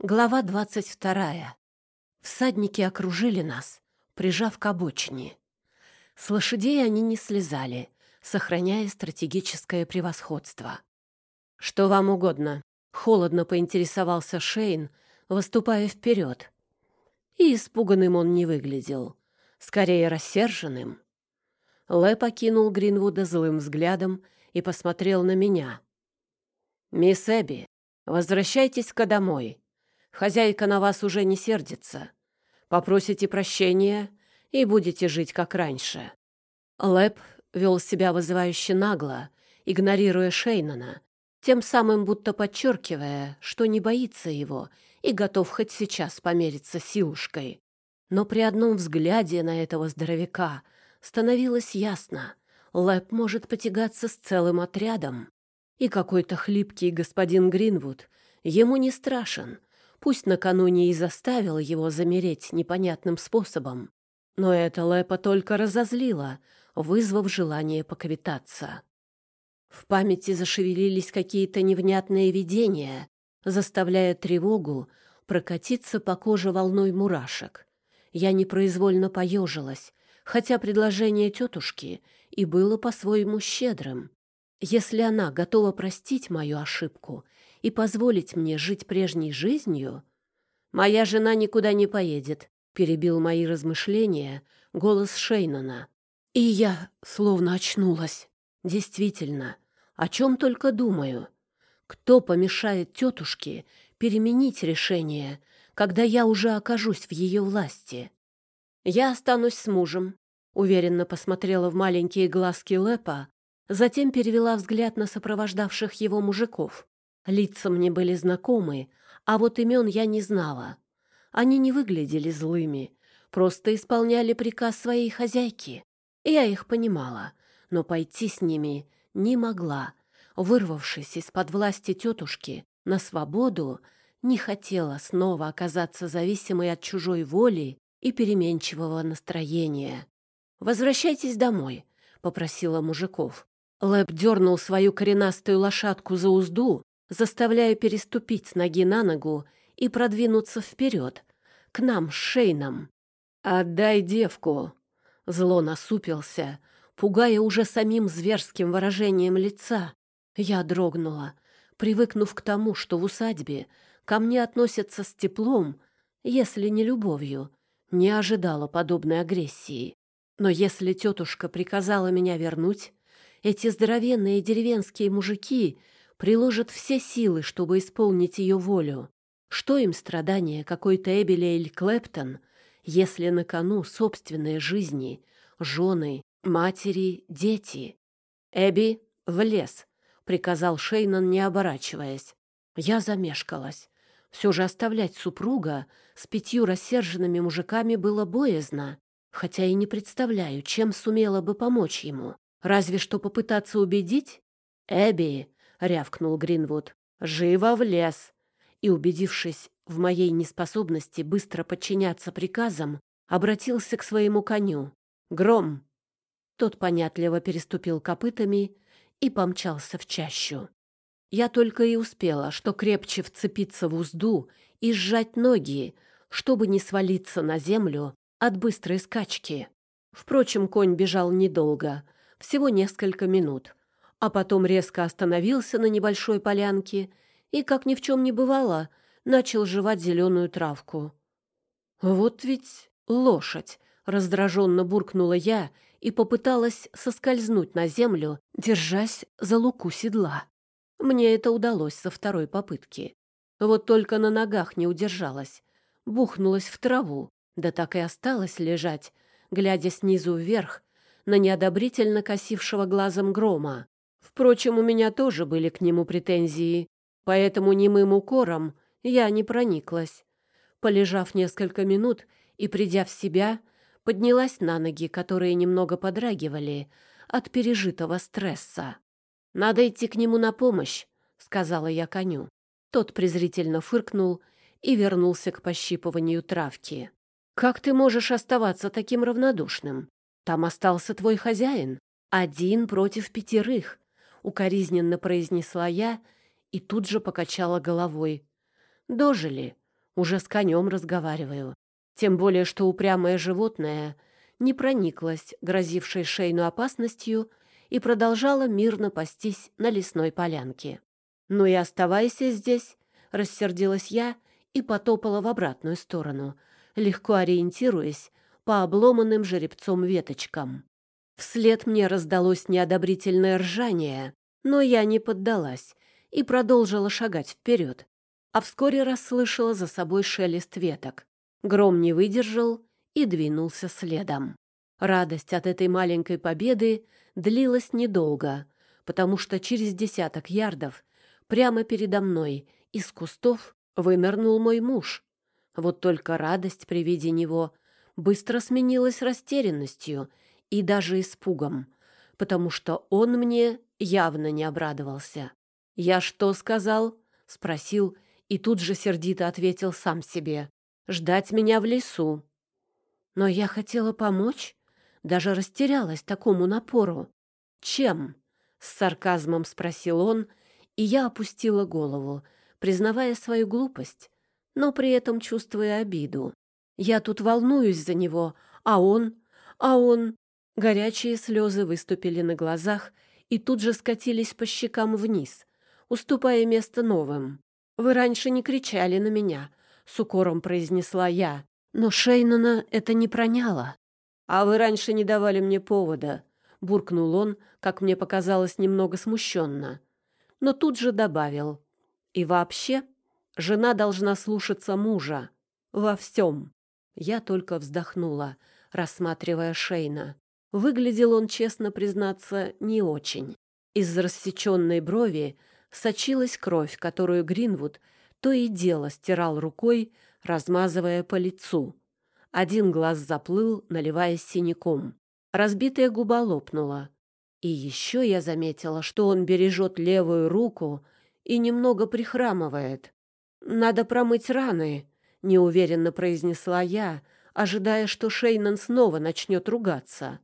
Глава двадцать вторая. Всадники окружили нас, прижав к обочине. С лошадей они не слезали, сохраняя стратегическое превосходство. «Что вам угодно?» — холодно поинтересовался Шейн, выступая вперед. И испуганным он не выглядел, скорее рассерженным. Лэ покинул Гринвуда злым взглядом и посмотрел на меня. «Мисс Эбби, возвращайтесь-ка домой», Хозяйка на вас уже не сердится. Попросите прощения и будете жить как раньше». Лэп вел себя вызывающе нагло, игнорируя Шейнана, тем самым будто подчеркивая, что не боится его и готов хоть сейчас помериться силушкой. Но при одном взгляде на этого здоровяка становилось ясно, Лэп может потягаться с целым отрядом. И какой-то хлипкий господин Гринвуд ему не страшен, Пусть накануне и заставил его замереть непонятным способом, но это Лэпа только разозлило, вызвав желание поквитаться. В памяти зашевелились какие-то невнятные видения, заставляя тревогу прокатиться по коже волной мурашек. Я непроизвольно поежилась, хотя предложение тетушки и было по-своему щедрым. Если она готова простить мою ошибку и позволить мне жить прежней жизнью, моя жена никуда не поедет, перебил мои размышления голос Шейнона. И я словно очнулась. Действительно, о чем только думаю. Кто помешает тетушке переменить решение, когда я уже окажусь в ее власти? Я останусь с мужем, уверенно посмотрела в маленькие глазки Лепа, затем перевела взгляд на сопровождавших его мужиков. Лица мне были знакомы, а вот имен я не знала. Они не выглядели злыми, просто исполняли приказ своей хозяйки. Я их понимала, но пойти с ними не могла. Вырвавшись из-под власти тетушки на свободу, не хотела снова оказаться зависимой от чужой воли и переменчивого настроения. «Возвращайтесь домой», — попросила мужиков. Лэп дернул свою коренастую лошадку за узду, заставляя переступить с ноги на ногу и продвинуться вперед, к нам с Шейном. «Отдай девку!» Зло насупился, пугая уже самим зверским выражением лица. Я дрогнула, привыкнув к тому, что в усадьбе ко мне относятся с теплом, если не любовью, не ожидала подобной агрессии. Но если тетушка приказала меня вернуть, эти здоровенные деревенские мужики — приложат все силы, чтобы исполнить ее волю. Что им страдания какой-то Эбелейль Клэптон, если на кону собственные жизни, жены, матери, дети? «Эбби, в лес!» — приказал Шейнон, не оборачиваясь. Я замешкалась. Все же оставлять супруга с пятью рассерженными мужиками было боязно, хотя и не представляю, чем сумела бы помочь ему. Разве что попытаться убедить? «Эбби, — рявкнул Гринвуд. «Живо в лес!» И, убедившись в моей неспособности быстро подчиняться приказам, обратился к своему коню. «Гром!» Тот понятливо переступил копытами и помчался в чащу. Я только и успела, что крепче вцепиться в узду и сжать ноги, чтобы не свалиться на землю от быстрой скачки. Впрочем, конь бежал недолго, всего несколько минут а потом резко остановился на небольшой полянке и, как ни в чем не бывало, начал жевать зеленую травку. «Вот ведь лошадь!» — раздраженно буркнула я и попыталась соскользнуть на землю, держась за луку седла. Мне это удалось со второй попытки. Вот только на ногах не удержалась, бухнулась в траву, да так и осталась лежать, глядя снизу вверх на неодобрительно косившего глазом грома. Впрочем, у меня тоже были к нему претензии, поэтому немым укором я не прониклась. Полежав несколько минут и придя в себя, поднялась на ноги, которые немного подрагивали от пережитого стресса. «Надо идти к нему на помощь», — сказала я коню. Тот презрительно фыркнул и вернулся к пощипыванию травки. «Как ты можешь оставаться таким равнодушным? Там остался твой хозяин. Один против пятерых укоризненно произнесла я и тут же покачала головой. Дожили, Уже с конем разговариваю. Тем более, что упрямое животное не прониклось грозившей Шейну опасностью и продолжала мирно пастись на лесной полянке. «Ну и оставайся здесь», — рассердилась я и потопала в обратную сторону, легко ориентируясь по обломанным жеребцом веточкам. Вслед мне раздалось неодобрительное ржание, но я не поддалась и продолжила шагать вперед, а вскоре расслышала за собой шелест веток. Гром не выдержал и двинулся следом. Радость от этой маленькой победы длилась недолго, потому что через десяток ярдов прямо передо мной из кустов вынырнул мой муж. Вот только радость при виде него быстро сменилась растерянностью и даже испугом, потому что он мне явно не обрадовался. «Я что сказал?» — спросил и тут же сердито ответил сам себе. «Ждать меня в лесу». Но я хотела помочь, даже растерялась такому напору. «Чем?» — с сарказмом спросил он, и я опустила голову, признавая свою глупость, но при этом чувствуя обиду. Я тут волнуюсь за него, а он... А он... Горячие слезы выступили на глазах и тут же скатились по щекам вниз, уступая место новым. «Вы раньше не кричали на меня», — с укором произнесла я. Но Шейнона это не проняло. «А вы раньше не давали мне повода», — буркнул он, как мне показалось, немного смущенно. Но тут же добавил. «И вообще, жена должна слушаться мужа. Во всем». Я только вздохнула, рассматривая Шейна. Выглядел он, честно признаться, не очень. Из рассеченной брови сочилась кровь, которую Гринвуд то и дело стирал рукой, размазывая по лицу. Один глаз заплыл, наливаясь синяком. Разбитая губа лопнула. И еще я заметила, что он бережет левую руку и немного прихрамывает. «Надо промыть раны», — неуверенно произнесла я, ожидая, что Шейнан снова начнет ругаться.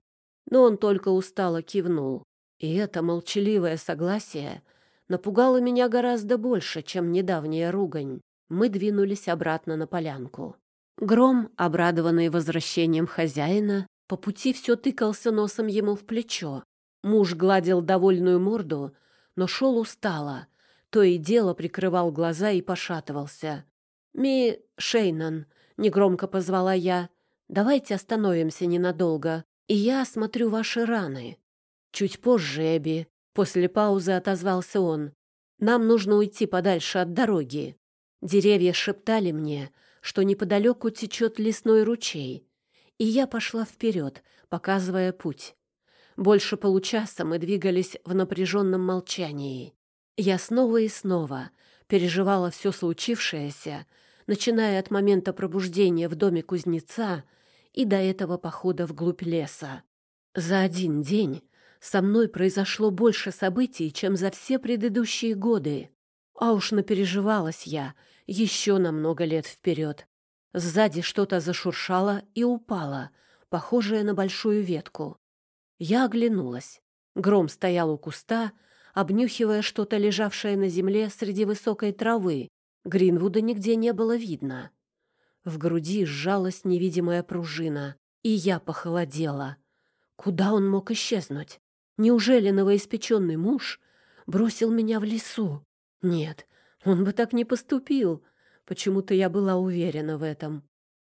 Но он только устало кивнул. И это молчаливое согласие напугало меня гораздо больше, чем недавняя ругань. Мы двинулись обратно на полянку. Гром, обрадованный возвращением хозяина, по пути все тыкался носом ему в плечо. Муж гладил довольную морду, но шел устало, то и дело прикрывал глаза и пошатывался. «Ми Шейнан», — негромко позвала я, — «давайте остановимся ненадолго, и я осмотрю ваши раны». Чуть позже, Эбби, после паузы отозвался он, «нам нужно уйти подальше от дороги». Деревья шептали мне, что неподалеку течет лесной ручей, и я пошла вперед, показывая путь. Больше получаса мы двигались в напряженном молчании. Я снова и снова переживала все случившееся, начиная от момента пробуждения в доме кузнеца и до этого похода вглубь леса. За один день со мной произошло больше событий, чем за все предыдущие годы. А уж напереживалась я еще на много лет вперед. Сзади что-то зашуршало и упало, похожее на большую ветку. Я оглянулась. Гром стоял у куста, обнюхивая что-то, лежавшее на земле среди высокой травы. Гринвуда нигде не было видно. В груди сжалась невидимая пружина, и я похолодела. Куда он мог исчезнуть? Неужели новоиспеченный муж бросил меня в лесу? Нет, он бы так не поступил. Почему-то я была уверена в этом.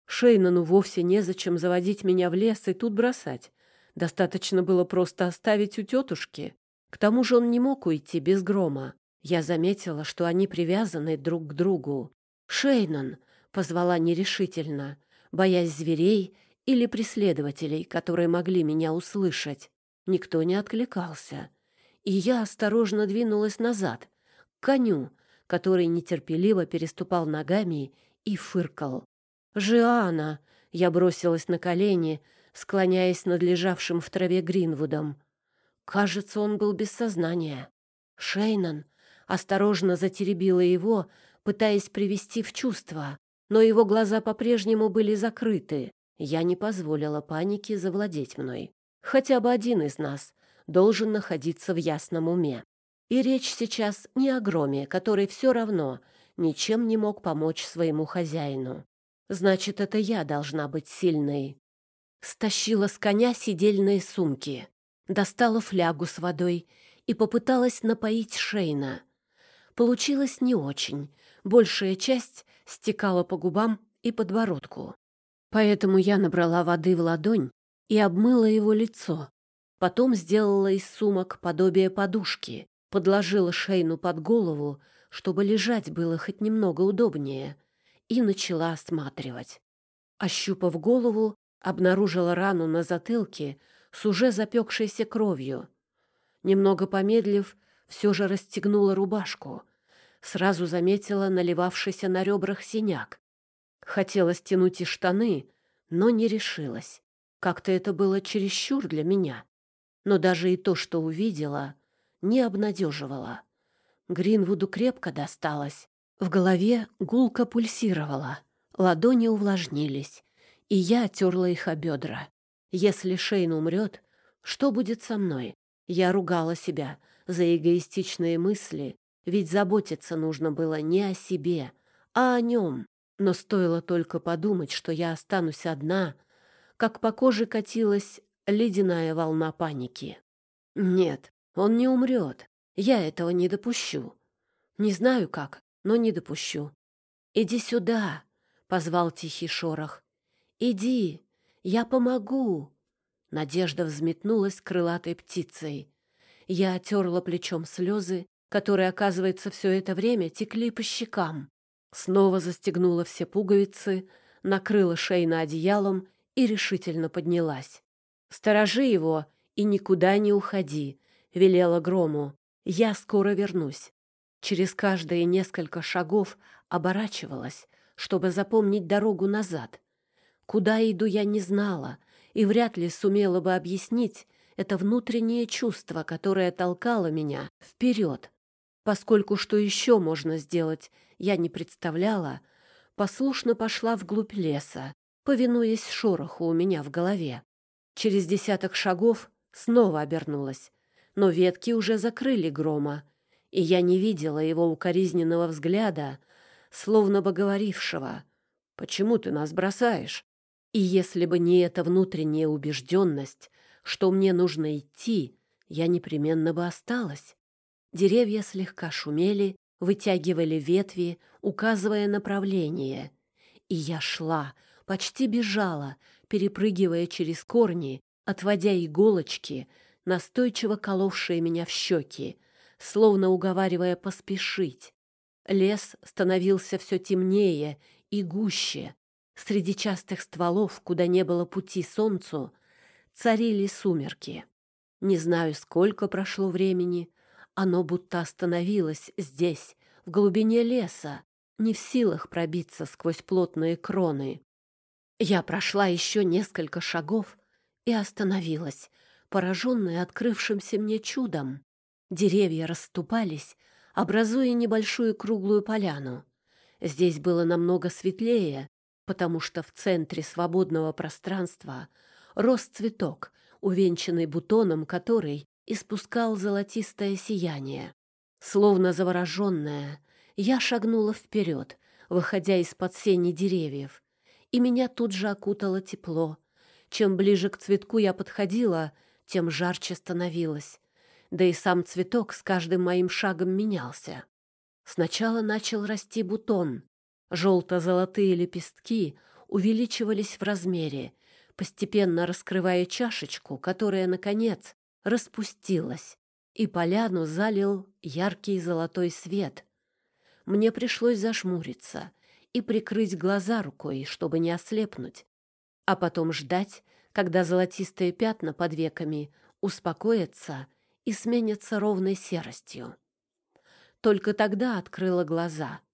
Шейнану вовсе незачем заводить меня в лес и тут бросать. Достаточно было просто оставить у тетушки. К тому же он не мог уйти без грома. Я заметила, что они привязаны друг к другу. «Шейнан!» — позвала нерешительно, боясь зверей или преследователей, которые могли меня услышать. Никто не откликался. И я осторожно двинулась назад, к коню, который нетерпеливо переступал ногами и фыркал. «Жиана!» — я бросилась на колени, склоняясь над лежавшим в траве Гринвудом. Кажется, он был без сознания. Шейнан осторожно затеребила его, пытаясь привести в чувство, но его глаза по-прежнему были закрыты. Я не позволила панике завладеть мной. Хотя бы один из нас должен находиться в ясном уме. И речь сейчас не о громе, который все равно ничем не мог помочь своему хозяину. Значит, это я должна быть сильной. Стащила с коня сидельные сумки, достала флягу с водой и попыталась напоить Шейна. Получилось не очень. Большая часть стекала по губам и подбородку. Поэтому я набрала воды в ладонь и обмыла его лицо. Потом сделала из сумок подобие подушки, подложила Шейну под голову, чтобы лежать было хоть немного удобнее, и начала осматривать. Ощупав голову, обнаружила рану на затылке с уже запекшейся кровью. Немного помедлив, все же расстегнула рубашку. Сразу заметила наливавшийся на ребрах синяк. Хотела стянуть и штаны, но не решилась. Как-то это было чересчур для меня. Но даже и то, что увидела, не обнадеживало. Гринвуду крепко досталось. В голове гулко пульсировала, ладони увлажнились, и я терла их о бедра. Если Шейн умрет, что будет со мной? Я ругала себя за эгоистичные мысли, ведь заботиться нужно было не о себе, а о нем. Но стоило только подумать, что я останусь одна, как по коже катилась ледяная волна паники. Нет, он не умрет. Я этого не допущу. Не знаю как, но не допущу. «Иди сюда!» — позвал тихий шорох. «Иди, я помогу!» Надежда взметнулась крылатой птицей. Я отерла плечом слезы, которые, оказывается, все это время текли по щекам. Снова застегнула все пуговицы, накрыла шейно одеялом и решительно поднялась. «Сторожи его и никуда не уходи», — велела Грому. «Я скоро вернусь». Через каждые несколько шагов оборачивалась, чтобы запомнить дорогу назад. Куда иду, я не знала, и вряд ли сумела бы объяснить это внутреннее чувство, которое толкало меня вперед. Поскольку что еще можно сделать, я не представляла, послушно пошла вглубь леса, повинуясь шороху у меня в голове. Через десяток шагов снова обернулась, но ветки уже закрыли грома, и я не видела его укоризненного взгляда, словно бы говорившего «Почему ты нас бросаешь?» И если бы не эта внутренняя убежденность, что мне нужно идти, я непременно бы осталась. Деревья слегка шумели, вытягивали ветви, указывая направление. И я шла, почти бежала, перепрыгивая через корни, отводя иголочки, настойчиво коловшие меня в щеки, словно уговаривая поспешить. Лес становился все темнее и гуще, Среди частых стволов, куда не было пути солнцу, царили сумерки. Не знаю, сколько прошло времени, оно будто остановилось здесь, в глубине леса, не в силах пробиться сквозь плотные кроны. Я прошла еще несколько шагов и остановилась, пораженная открывшимся мне чудом. Деревья расступались, образуя небольшую круглую поляну. Здесь было намного светлее, потому что в центре свободного пространства рос цветок, увенчанный бутоном, который испускал золотистое сияние. Словно завороженная, я шагнула вперед, выходя из-под сени деревьев, и меня тут же окутало тепло. Чем ближе к цветку я подходила, тем жарче становилось. Да и сам цветок с каждым моим шагом менялся. Сначала начал расти бутон, Желто-золотые лепестки увеличивались в размере, постепенно раскрывая чашечку, которая, наконец, распустилась, и поляну залил яркий золотой свет. Мне пришлось зажмуриться и прикрыть глаза рукой, чтобы не ослепнуть, а потом ждать, когда золотистые пятна под веками успокоятся и сменятся ровной серостью. Только тогда открыла глаза —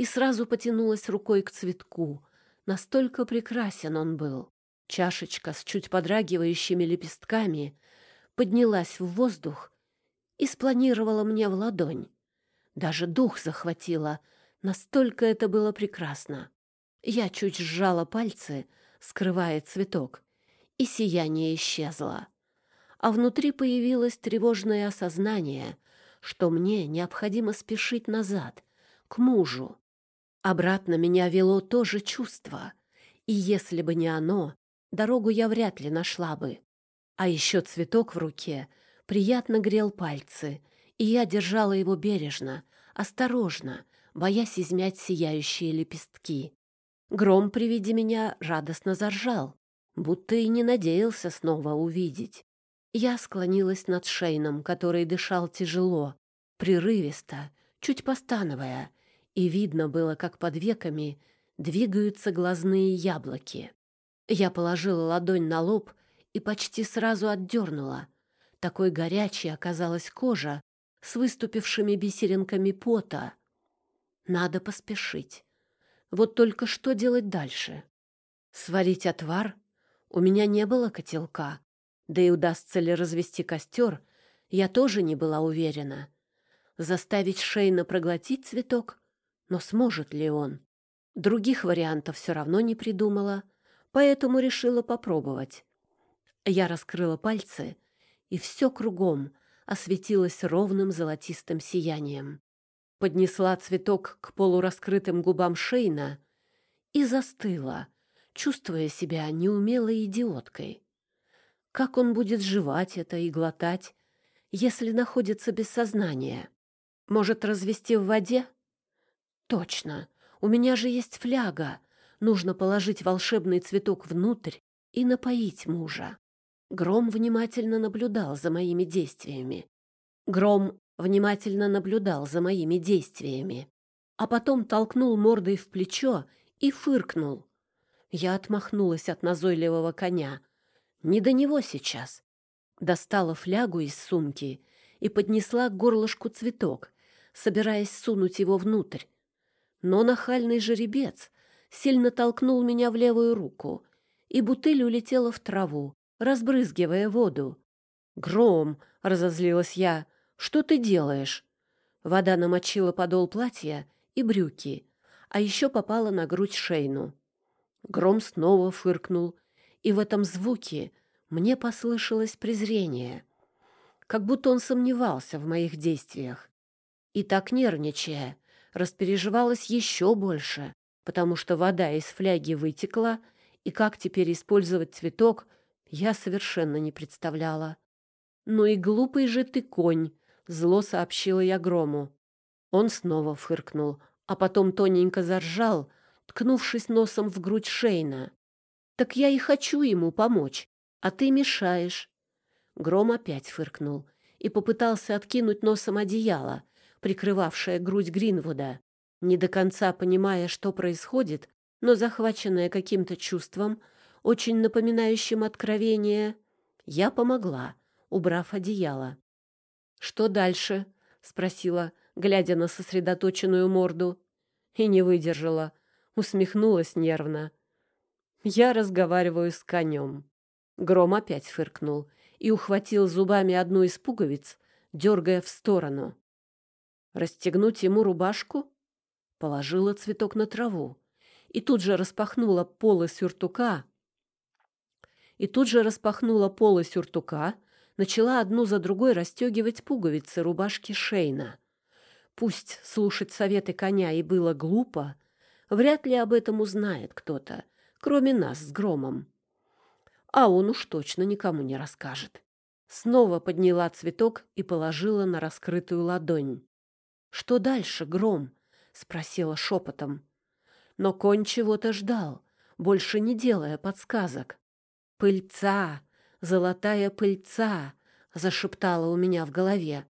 и сразу потянулась рукой к цветку. Настолько прекрасен он был. Чашечка с чуть подрагивающими лепестками поднялась в воздух и спланировала мне в ладонь. Даже дух захватила, настолько это было прекрасно. Я чуть сжала пальцы, скрывая цветок, и сияние исчезло. А внутри появилось тревожное осознание, что мне необходимо спешить назад, к мужу. Обратно меня вело то же чувство, и если бы не оно, дорогу я вряд ли нашла бы. А еще цветок в руке приятно грел пальцы, и я держала его бережно, осторожно, боясь измять сияющие лепестки. Гром при виде меня радостно заржал, будто и не надеялся снова увидеть. Я склонилась над Шейном, который дышал тяжело, прерывисто, чуть постановая, и видно было, как под веками двигаются глазные яблоки. Я положила ладонь на лоб и почти сразу отдернула. Такой горячей оказалась кожа с выступившими бисеринками пота. Надо поспешить. Вот только что делать дальше? Сварить отвар? У меня не было котелка. Да и удастся ли развести костер, я тоже не была уверена. Заставить Шейна проглотить цветок? Но сможет ли он? Других вариантов все равно не придумала, поэтому решила попробовать. Я раскрыла пальцы, и все кругом осветилось ровным золотистым сиянием. Поднесла цветок к полураскрытым губам Шейна и застыла, чувствуя себя неумелой идиоткой. Как он будет жевать это и глотать, если находится без сознания? Может, развести в воде? Точно, у меня же есть фляга. Нужно положить волшебный цветок внутрь и напоить мужа. Гром внимательно наблюдал за моими действиями. Гром внимательно наблюдал за моими действиями, а потом толкнул мордой в плечо и фыркнул. Я отмахнулась от назойливого коня. Не до него сейчас. Достала флягу из сумки и поднесла к горлышку цветок, собираясь сунуть его внутрь. Но нахальный жеребец сильно толкнул меня в левую руку, и бутыль улетела в траву, разбрызгивая воду. «Гром!» — разозлилась я. «Что ты делаешь?» Вода намочила подол платья и брюки, а еще попала на грудь Шейну. Гром снова фыркнул, и в этом звуке мне послышалось презрение, как будто он сомневался в моих действиях. И так нервничая, распереживалась еще больше, потому что вода из фляги вытекла, и как теперь использовать цветок — я совершенно не представляла. «Ну и глупый же ты конь!» — зло сообщила я Грому. Он снова фыркнул, а потом тоненько заржал, ткнувшись носом в грудь Шейна. «Так я и хочу ему помочь, а ты мешаешь». Гром опять фыркнул и попытался откинуть носом одеяло, прикрывавшее грудь Гринвуда. Не до конца понимая, что происходит, но захваченная каким-то чувством, очень напоминающим откровение, я помогла, убрав одеяло. «Что дальше?» — спросила, глядя на сосредоточенную морду. И не выдержала, усмехнулась нервно. «Я разговариваю с конем». Гром опять фыркнул и ухватил зубами одну из пуговиц, дергая в сторону. «Расстегнуть ему рубашку?» Положила цветок на траву и тут же распахнула полы сюртука, и тут же распахнула полы сюртука, начала одну за другой расстегивать пуговицы рубашки Шейна. Пусть слушать советы коня и было глупо, вряд ли об этом узнает кто-то, кроме нас с Громом. А он уж точно никому не расскажет. Снова подняла цветок и положила на раскрытую ладонь. «Что дальше, Гром?» — спросила шепотом. Но конь чего-то ждал, больше не делая подсказок. «Пыльца! Золотая пыльца!» — зашептала у меня в голове.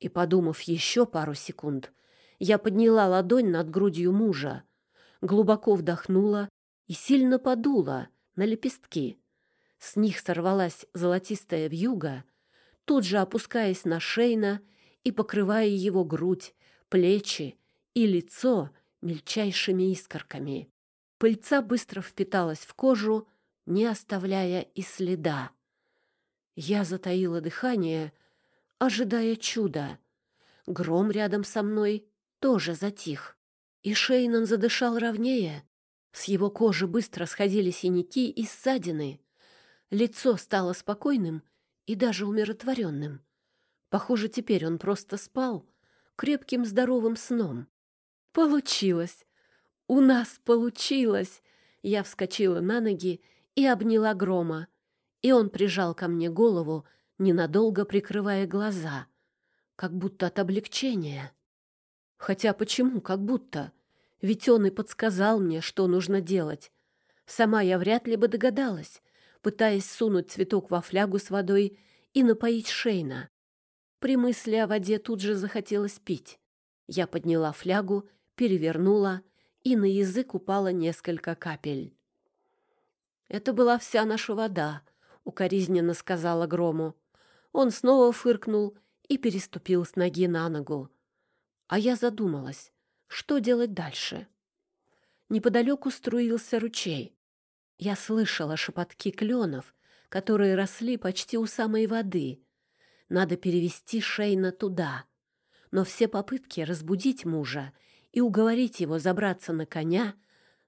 И, подумав еще пару секунд, я подняла ладонь над грудью мужа, глубоко вдохнула и сильно подула на лепестки. С них сорвалась золотистая вьюга, тут же опускаясь на шейна и покрывая его грудь, плечи и лицо мельчайшими искорками. Пыльца быстро впиталась в кожу, не оставляя и следа. Я затаила дыхание, ожидая чуда. Гром рядом со мной тоже затих. И Шейнан задышал ровнее. С его кожи быстро сходили синяки и ссадины. Лицо стало спокойным и даже умиротворенным. Похоже, теперь он просто спал крепким здоровым сном. Получилось. «У нас получилось!» Я вскочила на ноги и обняла Грома, и он прижал ко мне голову, ненадолго прикрывая глаза, как будто от облегчения. Хотя почему как будто? Ведь он и подсказал мне, что нужно делать. Сама я вряд ли бы догадалась, пытаясь сунуть цветок во флягу с водой и напоить Шейна. При мысли о воде тут же захотелось пить. Я подняла флягу, перевернула, и на язык упало несколько капель. «Это была вся наша вода», — укоризненно сказала Грому. Он снова фыркнул и переступил с ноги на ногу. А я задумалась, что делать дальше. Неподалеку струился ручей. Я слышала шепотки кленов, которые росли почти у самой воды. Надо перевести Шейна туда. Но все попытки разбудить мужа и уговорить его забраться на коня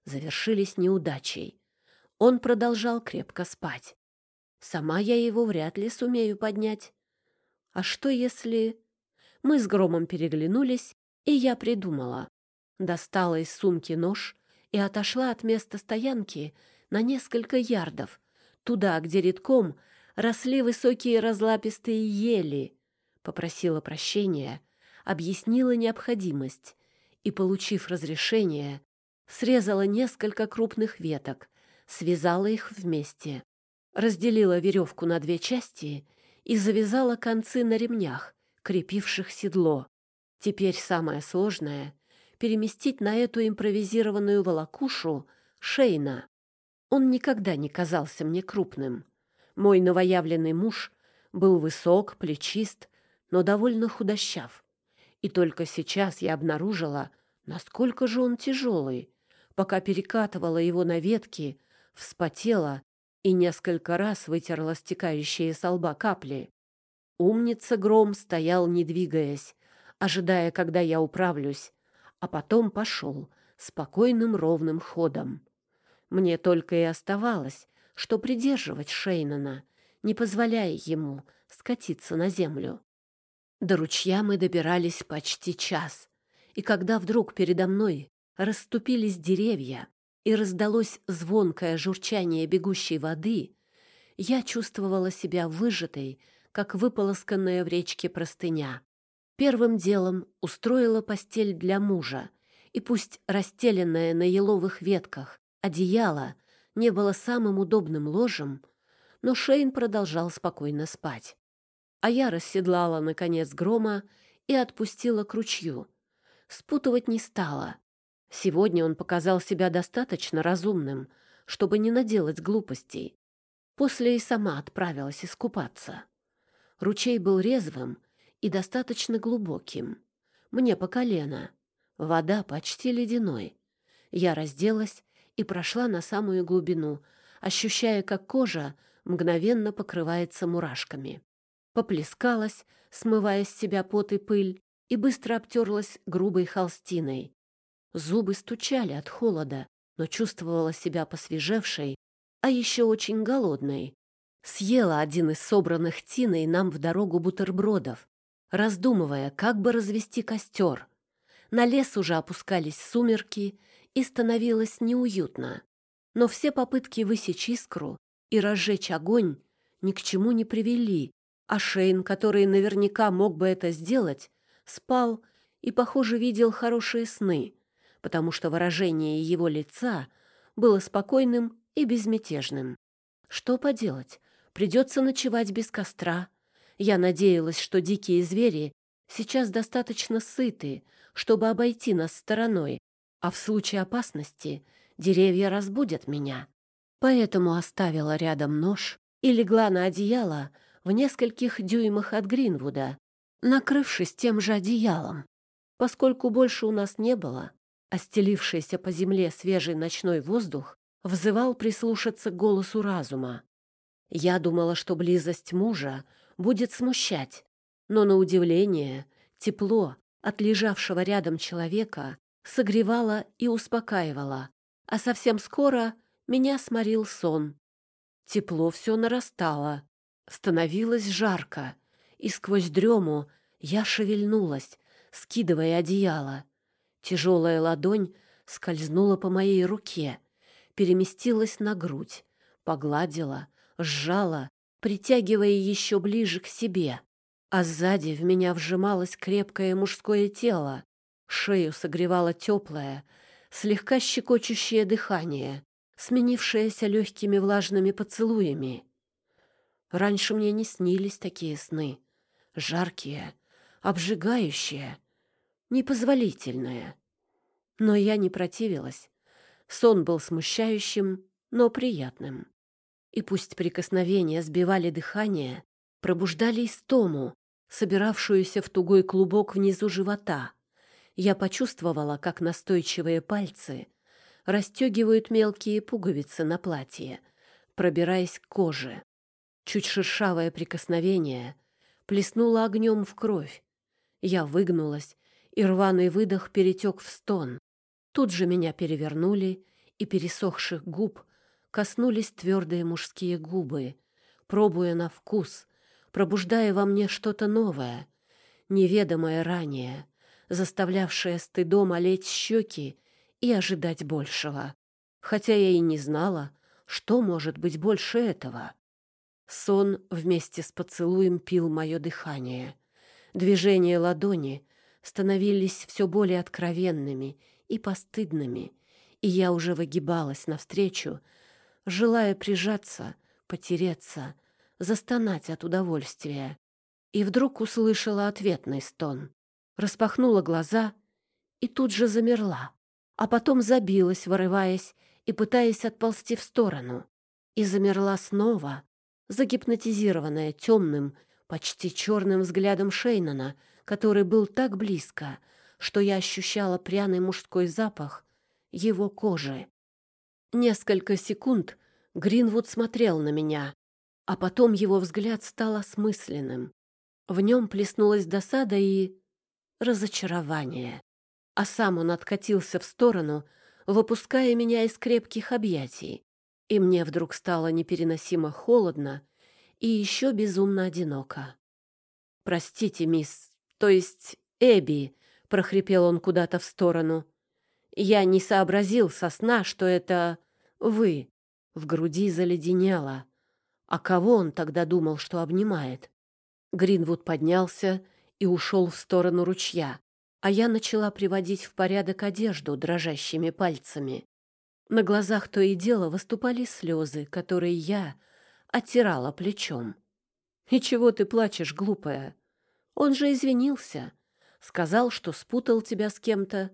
завершились неудачей. Он продолжал крепко спать. Сама я его вряд ли сумею поднять. А что если... Мы с Громом переглянулись, и я придумала. Достала из сумки нож и отошла от места стоянки на несколько ярдов, туда, где редком росли высокие разлапистые ели. Попросила прощения, объяснила необходимость и, получив разрешение, срезала несколько крупных веток, связала их вместе, разделила веревку на две части и завязала концы на ремнях, крепивших седло. Теперь самое сложное — переместить на эту импровизированную волокушу Шейна. Он никогда не казался мне крупным. Мой новоявленный муж был высок, плечист, но довольно худощав. И только сейчас я обнаружила, насколько же он тяжелый. Пока перекатывала его на ветки, вспотела и несколько раз вытерла стекающие с лба капли. Умница Гром стоял, не двигаясь, ожидая, когда я управлюсь, а потом пошел спокойным ровным ходом. Мне только и оставалось, что придерживать Шейнана, не позволяя ему скатиться на землю. До ручья мы добирались почти час, и когда вдруг передо мной расступились деревья и раздалось звонкое журчание бегущей воды, я чувствовала себя выжатой, как выполосканная в речке простыня. Первым делом устроила постель для мужа, и пусть расстеленное на еловых ветках одеяло не было самым удобным ложем, но Шейн продолжал спокойно спать. А я расседлала, наконец, грома и отпустила к ручью. Спутывать не стала. Сегодня он показал себя достаточно разумным, чтобы не наделать глупостей. После и сама отправилась искупаться. Ручей был резвым и достаточно глубоким. Мне по колено. Вода почти ледяной. Я разделась и прошла на самую глубину, ощущая, как кожа мгновенно покрывается мурашками. Поплескалась, смывая с себя пот и пыль, и быстро обтерлась грубой холстиной. Зубы стучали от холода, но чувствовала себя посвежевшей, а еще очень голодной. Съела один из собранных Тиной нам в дорогу бутербродов, раздумывая, как бы развести костер. На лес уже опускались сумерки, и становилось неуютно. Но все попытки высечь искру и разжечь огонь ни к чему не привели, а Шейн, который наверняка мог бы это сделать, спал и, похоже, видел хорошие сны, потому что выражение его лица было спокойным и безмятежным. Что поделать? Придется ночевать без костра, я надеялась, что дикие звери сейчас достаточно сыты, чтобы обойти нас стороной, а в случае опасности деревья разбудят меня. Поэтому оставила рядом нож и легла на одеяло в нескольких дюймах от Гринвуда, накрывшись тем же одеялом. Поскольку больше у нас не было, остелившийся по земле свежий ночной воздух взывал прислушаться к голосу разума. Я думала, что близость мужа будет смущать. Но на удивление тепло от лежавшего рядом человека согревало и успокаивало, а совсем скоро меня сморил сон. Тепло все нарастало, становилось жарко, и сквозь дрему я шевельнулась, скидывая одеяло. Тяжелая ладонь скользнула по моей руке, переместилась на грудь, погладила, сжала, притягивая еще ближе к себе. А сзади в меня вжималось крепкое мужское тело, шею согревало теплое, слегка щекочущее дыхание, сменившееся легкими влажными поцелуями. Раньше мне не снились такие сны. Жаркие, обжигающие, непозволительные. Но я не противилась. Сон был смущающим, но приятным. И пусть прикосновения сбивали дыхание, пробуждали истому, собиравшуюся в тугой клубок внизу живота. Я почувствовала, как настойчивые пальцы расстегивают мелкие пуговицы на платье, пробираясь к коже. Чуть шершавое прикосновение плеснуло огнем в кровь. Я выгнулась, и рваный выдох перетек в стон. Тут же меня перевернули, и пересохших губ коснулись твердые мужские губы, пробуя на вкус, пробуждая во мне что-то новое, неведомое ранее, заставлявшее стыдом олеть щеки и ожидать большего. Хотя я и не знала, что может быть больше этого. Сон вместе с поцелуем пил мое дыхание. Движения ладони становились все более откровенными и постыдными, и я уже выгибалась навстречу, желая прижаться, потереться, застонать от удовольствия. И вдруг услышала ответный стон. Распахнула глаза и тут же замерла, а потом забилась, вырываясь и пытаясь отползти в сторону. И замерла снова, загипнотизированная темным, почти черным взглядом Шейнана, который был так близко, что я ощущала пряный мужской запах его кожи. Несколько секунд Гринвуд смотрел на меня, а потом его взгляд стал осмысленным. В нем плеснулась досада и разочарование. А сам он откатился в сторону, выпуская меня из крепких объятий. И мне вдруг стало непереносимо холодно и еще безумно одиноко. «Простите, мисс, то есть Эбби», — прохрипел он куда-то в сторону. «Я не сообразил со сна, что это вы». В груди заледенело. А кого он тогда думал, что обнимает? Гринвуд поднялся и ушел в сторону ручья, а я начала приводить в порядок одежду дрожащими пальцами. На глазах то и дело выступали слезы, которые я оттирала плечом. «И чего ты плачешь, глупая? Он же извинился. Сказал, что спутал тебя с кем-то.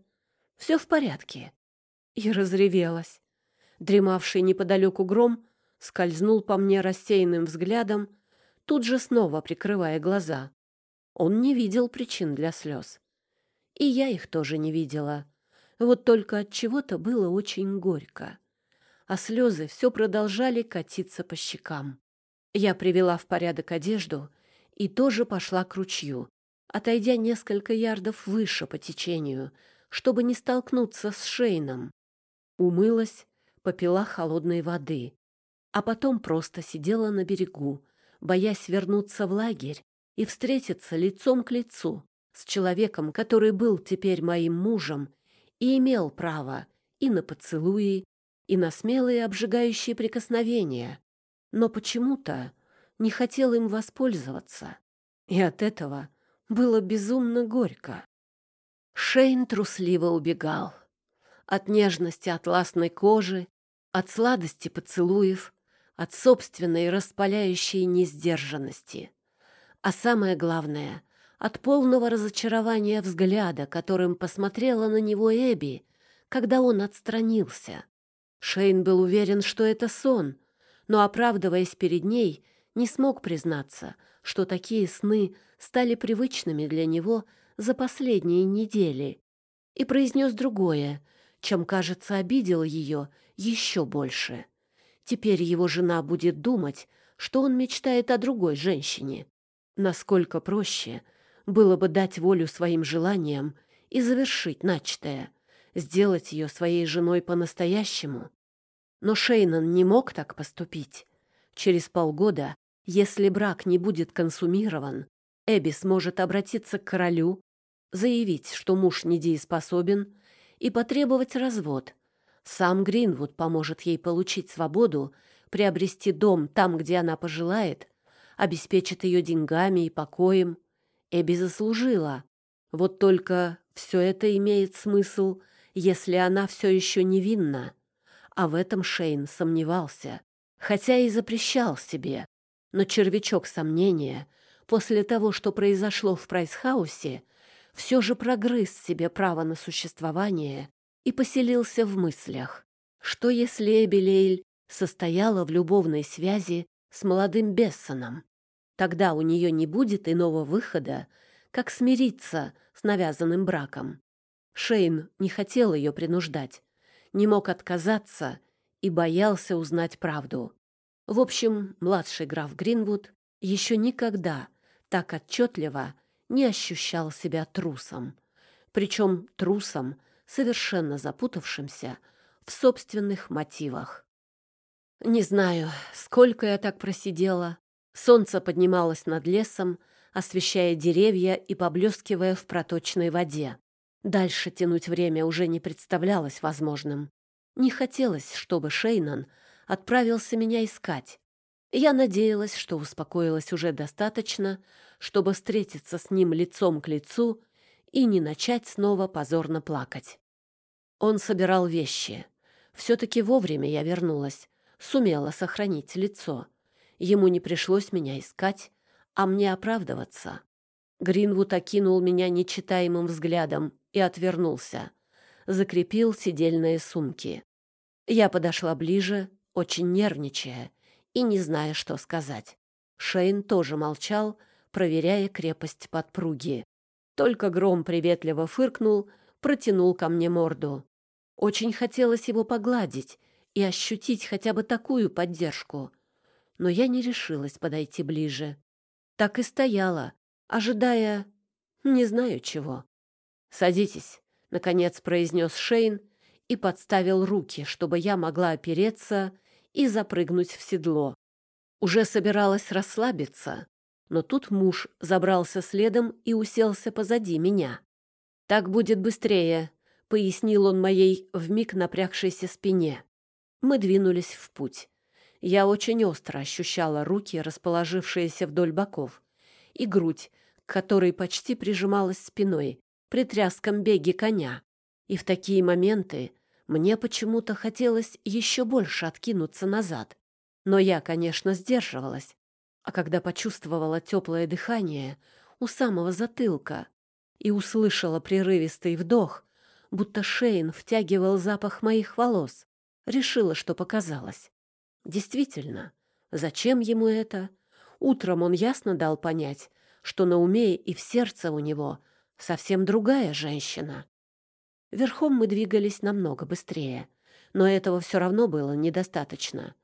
Все в порядке». И разревелась. Дремавший неподалеку гром скользнул по мне рассеянным взглядом, тут же снова прикрывая глаза. Он не видел причин для слез. И я их тоже не видела. Вот только от чего-то было очень горько. А слезы все продолжали катиться по щекам. Я привела в порядок одежду и тоже пошла к ручью, отойдя несколько ярдов выше по течению, чтобы не столкнуться с Шейном. Умылась, попила холодной воды, а потом просто сидела на берегу, боясь вернуться в лагерь и встретиться лицом к лицу с человеком, который был теперь моим мужем и имел право и на поцелуи, и на смелые обжигающие прикосновения, но почему-то не хотел им воспользоваться, и от этого было безумно горько. Шейн трусливо убегал. От нежности атласной кожи от сладости поцелуев, от собственной распаляющей несдержанности. А самое главное — от полного разочарования взгляда, которым посмотрела на него Эбби, когда он отстранился. Шейн был уверен, что это сон, но, оправдываясь перед ней, не смог признаться, что такие сны стали привычными для него за последние недели, и произнес другое, чем, кажется, обидел ее еще больше. Теперь его жена будет думать, что он мечтает о другой женщине. Насколько проще было бы дать волю своим желаниям и завершить начатое, сделать ее своей женой по-настоящему. Но Шейнан не мог так поступить. Через полгода, если брак не будет консумирован, Эбби сможет обратиться к королю, заявить, что муж недееспособен, и потребовать развод. Сам Гринвуд поможет ей получить свободу, приобрести дом там, где она пожелает, обеспечит ее деньгами и покоем. Эбби заслужила. Вот только все это имеет смысл, если она все еще невинна. А в этом Шейн сомневался, хотя и запрещал себе. Но червячок сомнения после того, что произошло в Прайсхаусе, все же прогрыз себе право на существование и поселился в мыслях. Что если Эбелейль состояла в любовной связи с молодым Бессоном? Тогда у нее не будет иного выхода, как смириться с навязанным браком. Шейн не хотел ее принуждать, не мог отказаться и боялся узнать правду. В общем, младший граф Гринвуд еще никогда так отчетливо не ощущал себя трусом. Причем трусом, совершенно запутавшимся в собственных мотивах. Не знаю, сколько я так просидела. Солнце поднималось над лесом, освещая деревья и поблескивая в проточной воде. Дальше тянуть время уже не представлялось возможным. Не хотелось, чтобы Шейнан отправился меня искать. Я надеялась, что успокоилась уже достаточно, чтобы встретиться с ним лицом к лицу и не начать снова позорно плакать. Он собирал вещи. Все-таки вовремя я вернулась, сумела сохранить лицо. Ему не пришлось меня искать, а мне оправдываться. Гринвуд окинул меня нечитаемым взглядом и отвернулся. Закрепил сидельные сумки. Я подошла ближе, очень нервничая и не зная, что сказать. Шейн тоже молчал, проверяя крепость подпруги. Только гром приветливо фыркнул, протянул ко мне морду. Очень хотелось его погладить и ощутить хотя бы такую поддержку. Но я не решилась подойти ближе. Так и стояла, ожидая... не знаю чего. «Садитесь», — наконец произнес Шейн и подставил руки, чтобы я могла опереться и запрыгнуть в седло. Уже собиралась расслабиться, но тут муж забрался следом и уселся позади меня. «Так будет быстрее», — пояснил он моей вмиг напрягшейся спине. Мы двинулись в путь. Я очень остро ощущала руки, расположившиеся вдоль боков, и грудь, к которой почти прижималась спиной при тряском беге коня. И в такие моменты мне почему-то хотелось еще больше откинуться назад. Но я, конечно, сдерживалась. А когда почувствовала теплое дыхание у самого затылка и услышала прерывистый вдох, будто Шейн втягивал запах моих волос, решила, что показалось. Действительно, зачем ему это? Утром он ясно дал понять, что на уме и в сердце у него совсем другая женщина. Верхом мы двигались намного быстрее, но этого все равно было недостаточно.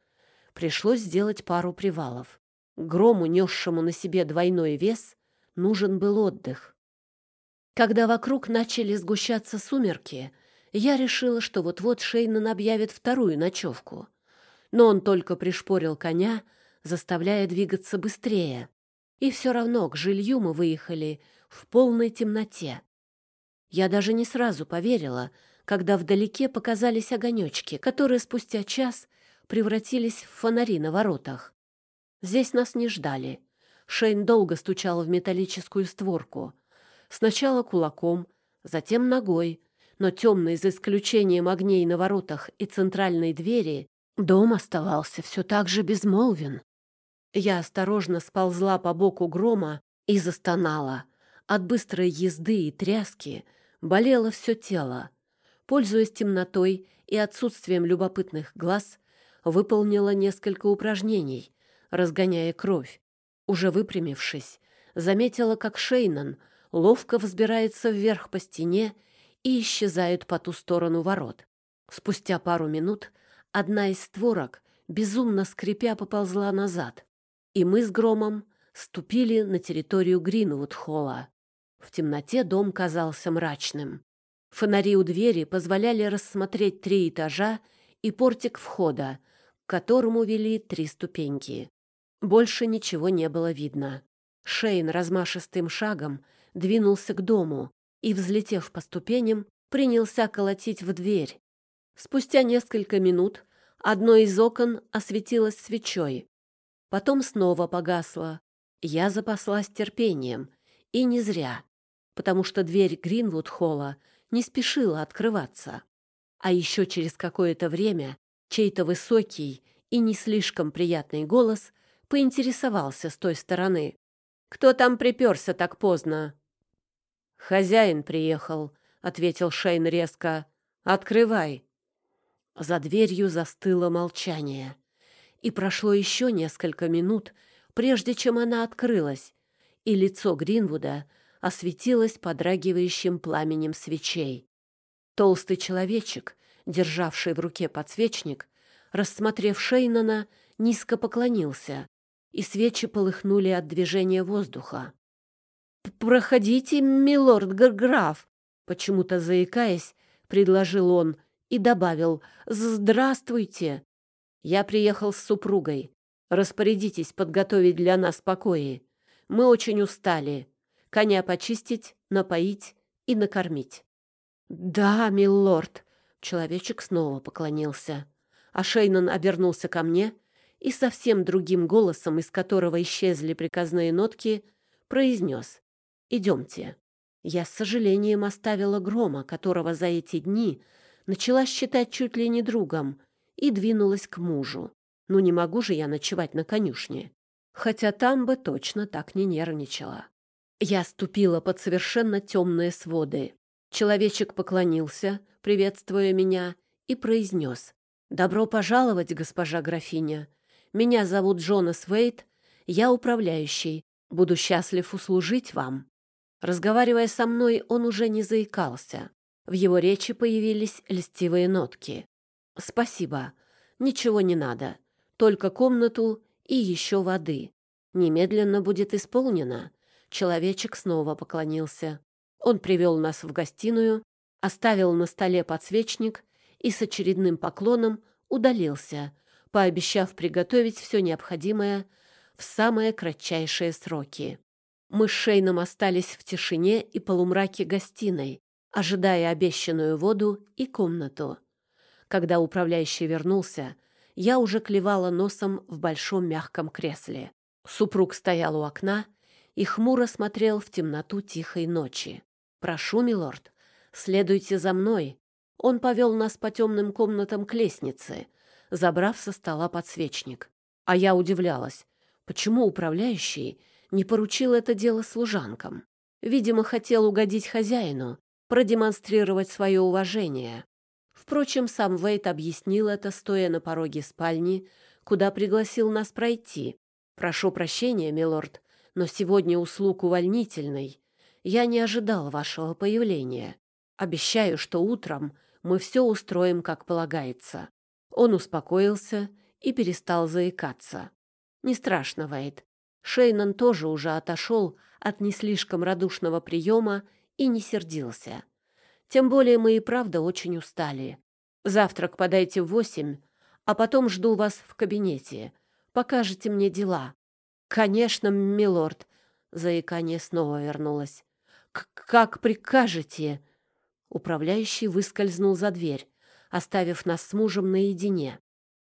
Пришлось сделать пару привалов. Грому, несшему на себе двойной вес, нужен был отдых. Когда вокруг начали сгущаться сумерки, я решила, что вот-вот Шейнан объявит вторую ночевку. Но он только пришпорил коня, заставляя двигаться быстрее. И все равно к жилью мы выехали в полной темноте. Я даже не сразу поверила, когда вдалеке показались огонечки, которые спустя час превратились в фонари на воротах. Здесь нас не ждали. Шейн долго стучал в металлическую створку. Сначала кулаком, затем ногой, но темный, за исключением огней на воротах и центральной двери, дом оставался все так же безмолвен. Я осторожно сползла по боку грома и застонала. От быстрой езды и тряски — болело все тело. Пользуясь темнотой и отсутствием любопытных глаз, выполнила несколько упражнений, разгоняя кровь. Уже выпрямившись, заметила, как Шейнан ловко взбирается вверх по стене и исчезает по ту сторону ворот. Спустя пару минут одна из створок, безумно скрипя, поползла назад, и мы с Громом ступили на территорию Гринвуд-холла. В темноте дом казался мрачным. Фонари у двери позволяли рассмотреть три этажа и портик входа, к которому вели три ступеньки. Больше ничего не было видно. Шейн размашистым шагом двинулся к дому и, взлетев по ступеням, принялся колотить в дверь. Спустя несколько минут одно из окон осветилось свечой. Потом снова погасло. Я запаслась терпением, и не зря, потому что дверь Гринвуд-холла не спешила открываться. А еще через какое-то время чей-то высокий и не слишком приятный голос поинтересовался с той стороны. «Кто там приперся так поздно?» «Хозяин приехал», — ответил Шейн резко. «Открывай». За дверью застыло молчание. И прошло еще несколько минут, прежде чем она открылась, и лицо Гринвуда осветилось подрагивающим пламенем свечей. Толстый человечек, державший в руке подсвечник, рассмотрев Шейнана, низко поклонился, и свечи полыхнули от движения воздуха. «Проходите, милорд граф!» Почему-то заикаясь, предложил он и добавил «Здравствуйте!» «Я приехал с супругой. Распорядитесь подготовить для нас покои. Мы очень устали. Коня почистить, напоить и накормить». «Да, милорд!» Человечек снова поклонился. А Шейнон обернулся ко мне и совсем другим голосом, из которого исчезли приказные нотки, произнес «Идемте». Я с сожалением оставила Грома, которого за эти дни начала считать чуть ли не другом, и двинулась к мужу. Ну не могу же я ночевать на конюшне. Хотя там бы точно так не нервничала. Я ступила под совершенно темные своды. Человечек поклонился, приветствуя меня, и произнес. «Добро пожаловать, госпожа графиня. Меня зовут Джонас Вейт, я управляющий. Буду счастлив услужить вам». Разговаривая со мной, он уже не заикался. В его речи появились льстивые нотки. «Спасибо. Ничего не надо. Только комнату и еще воды. Немедленно будет исполнено». Человечек снова поклонился. Он привел нас в гостиную, оставил на столе подсвечник и с очередным поклоном удалился, пообещав приготовить все необходимое в самые кратчайшие сроки. Мы с Шейном остались в тишине и полумраке гостиной, ожидая обещанную воду и комнату. Когда управляющий вернулся, я уже клевала носом в большом мягком кресле. Супруг стоял у окна и хмуро смотрел в темноту тихой ночи. «Прошу, милорд, следуйте за мной». Он повел нас по темным комнатам к лестнице, забрав со стола подсвечник. А я удивлялась, почему управляющий не поручил это дело служанкам. Видимо, хотел угодить хозяину, продемонстрировать свое уважение. Впрочем, сам Вейт объяснил это, стоя на пороге спальни, куда пригласил нас пройти. «Прошу прощения, милорд, но сегодня услуг увольнительный. Я не ожидал вашего появления. Обещаю, что утром мы все устроим, как полагается». Он успокоился и перестал заикаться. «Не страшно, Вейд. Шейнан тоже уже отошел от не слишком радушного приема и не сердился. Тем более мы и правда очень устали. Завтрак подайте в восемь, а потом жду вас в кабинете. Покажете мне дела. Конечно, милорд. Заикание снова вернулось. Как прикажете? Управляющий выскользнул за дверь, оставив нас с мужем наедине.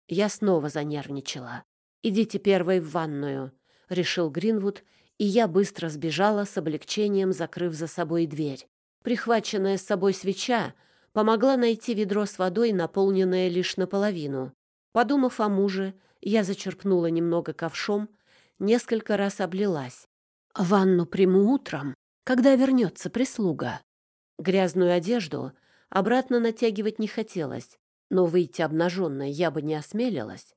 Я снова занервничала. «Идите первой в ванную», — решил Гринвуд, и я быстро сбежала с облегчением, закрыв за собой дверь. Прихваченная с собой свеча помогла найти ведро с водой, наполненное лишь наполовину. Подумав о муже, я зачерпнула немного ковшом, несколько раз облилась. «Ванну приму утром, когда вернется прислуга». Грязную одежду обратно натягивать не хотелось, но выйти обнаженной я бы не осмелилась.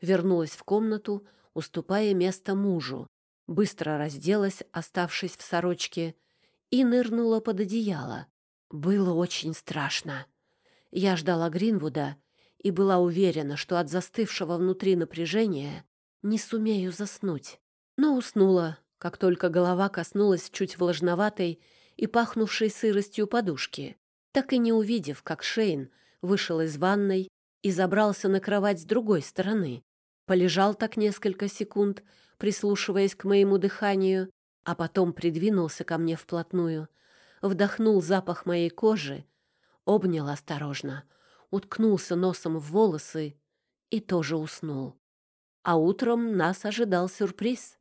Вернулась в комнату, уступая место мужу, быстро разделась, оставшись в сорочке, и нырнула под одеяло. Было очень страшно. Я ждала Гринвуда и была уверена, что от застывшего внутри напряжения не сумею заснуть. Но уснула, как только голова коснулась чуть влажноватой и пахнувшей сыростью подушки, так и не увидев, как Шейн вышел из ванной и забрался на кровать с другой стороны. Полежал так несколько секунд, прислушиваясь к моему дыханию, а потом придвинулся ко мне вплотную, вдохнул запах моей кожи, обнял осторожно, уткнулся носом в волосы и тоже уснул. А утром нас ожидал сюрприз.